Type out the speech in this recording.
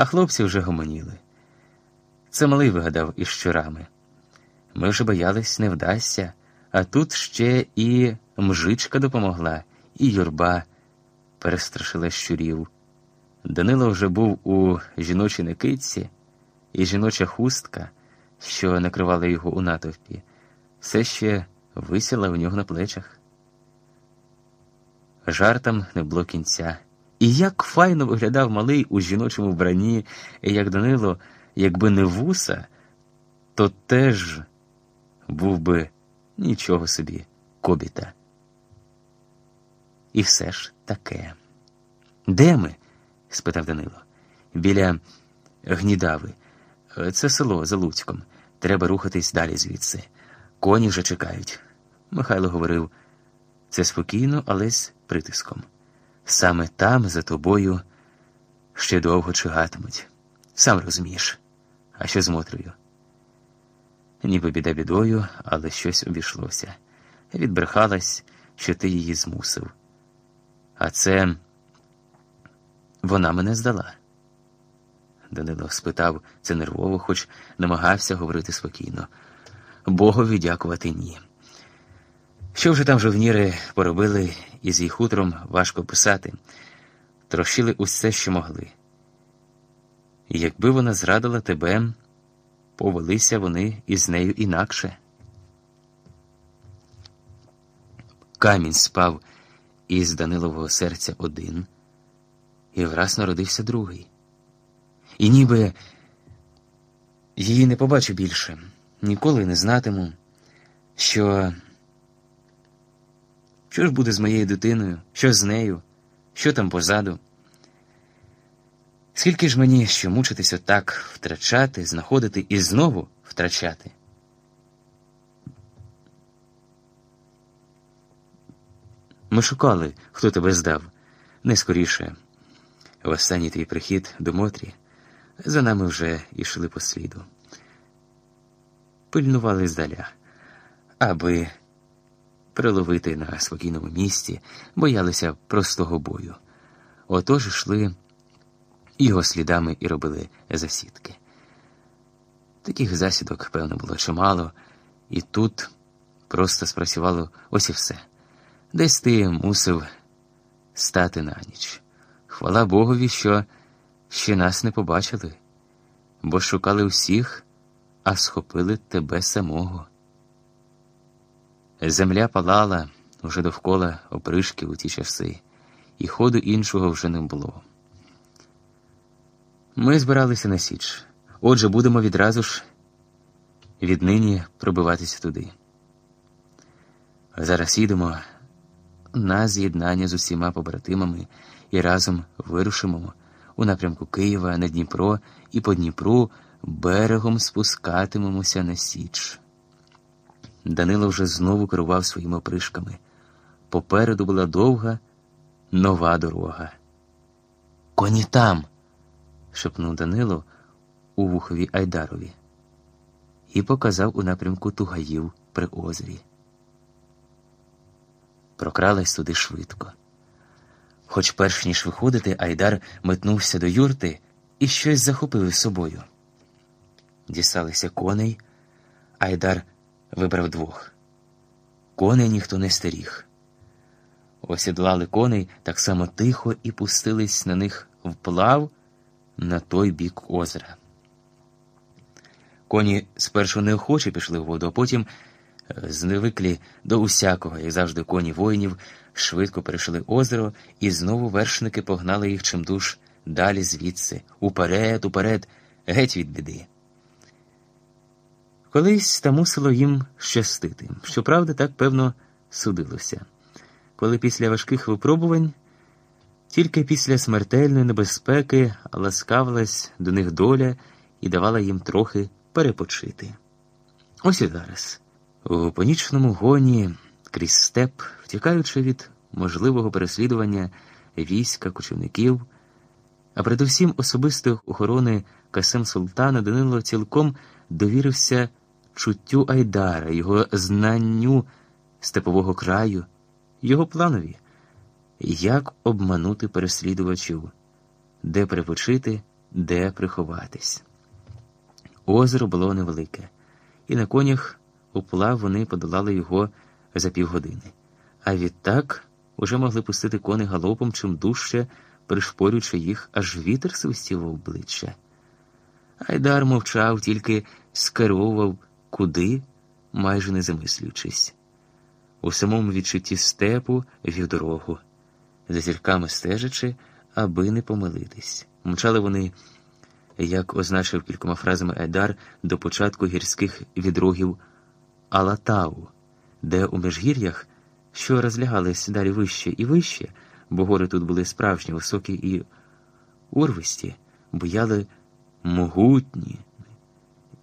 а хлопці вже гомоніли. Це малий вигадав із щурами. Ми вже боялись, не вдасться, а тут ще і мжичка допомогла, і юрба перестрашила щурів. Данило вже був у жіночій накидці, і жіноча хустка, що накривала його у натовпі, все ще висіла у нього на плечах. Жартам не було кінця. І як файно виглядав малий у жіночому вбранні, і як Данило, якби не вуса, то теж був би нічого собі кобіта. І все ж таке. Де ми? спитав Данило. Біля гнідави. Це село за Луцьком. Треба рухатись далі звідси. Коні вже чекають. Михайло говорив це спокійно, але з притиском. Саме там, за тобою, ще довго чигатимуть. Сам розумієш, а що з Мотрею? Ніби біда бідою, але щось обійшлося. Відбрехалась, що ти її змусив. А це вона мене здала. Данило спитав це нервово, хоч намагався говорити спокійно. Богові дякувати ні. Що вже там жовніри поробили із її хутром важко писати, трощили усе, що могли. І якби вона зрадила тебе, повелися вони із нею інакше. Камінь спав із Данилового серця один, і враз народився другий. І ніби її не побачу більше, ніколи не знатиму, що. Що ж буде з моєю дитиною, що з нею, що там позаду? Скільки ж мені що мучитися так втрачати, знаходити і знову втрачати? Ми шукали, хто тебе здав, не скоріше. В останній твій прихід до Мотрі за нами вже йшли по сліду. Пильнували здаля, аби приловити на спокійному місці, боялися простого бою. Отож йшли його слідами і робили засідки. Таких засідок, певно, було чимало, і тут просто спрацювало ось і все. Десь ти мусив стати на ніч. Хвала Богові, що ще нас не побачили, бо шукали всіх, а схопили тебе самого. Земля палала уже довкола опришки у ті часи, і ходу іншого вже не було. Ми збиралися на Січ, отже, будемо відразу ж віднині пробиватися туди. Зараз їдемо на з'єднання з усіма побратимами і разом вирушимо у напрямку Києва на Дніпро і по Дніпру берегом спускатимемося на Січ. Данило вже знову керував своїми опришками. Попереду була довга, нова дорога. Коні там. шепнув Данило у вухові Айдарові і показав у напрямку Тугаїв при озері. Прокралась туди швидко. Хоч перш ніж виходити, Айдар метнувся до юрти і щось захопив із собою. Дісталися коней, Айдар вибрав двох. Коней ніхто не стеріг. Осідлали коней так само тихо і пустились на них вплав на той бік озера. Коні спершу неохоче пішли в воду, а потім, е, зневиклі до усякого, як завжди, коні воїнів, швидко перейшли озеро, і знову вершники погнали їх чимдуж далі звідси, уперед, уперед, геть від біди. Колись та мусило їм щастити. Щоправда, так певно судилося. Коли після важких випробувань, тільки після смертельної небезпеки ласкавилась до них доля і давала їм трохи перепочити. Ось і зараз, у понічному гоні крізь степ, втікаючи від можливого переслідування війська, кочівників, а передусім особистої охорони Касем Султана Данило цілком довірився чуттю Айдара, його знанню степового краю, його планові, як обманути переслідувачів, де перепочити де приховатись. Озеро було невелике, і на конях уплав вони подолали його за півгодини, а відтак уже могли пустити кони галопом чим дужче, пришпорюючи їх, аж вітер свистів в обличчя. Айдар мовчав, тільки скеровував куди, майже не замислюючись. У самому відчутті степу вів дорогу, за зірками стежачи, аби не помилитись. Мчали вони, як означив кількома фразами Айдар, до початку гірських відрогів Алатау, де у межгір'ях, що розлягались далі вище і вище, бо гори тут були справжні, високі і урвисті, буяли могутні.